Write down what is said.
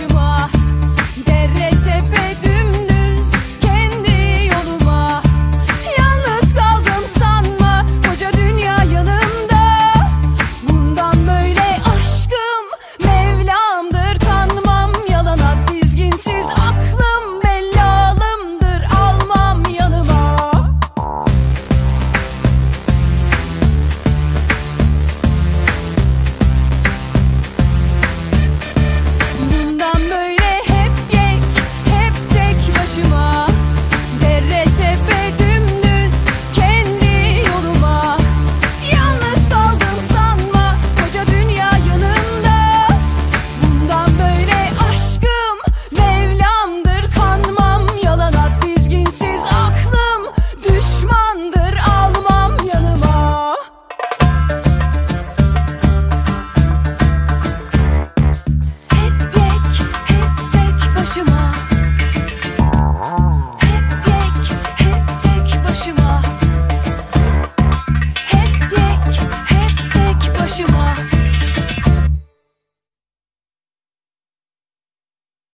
you are.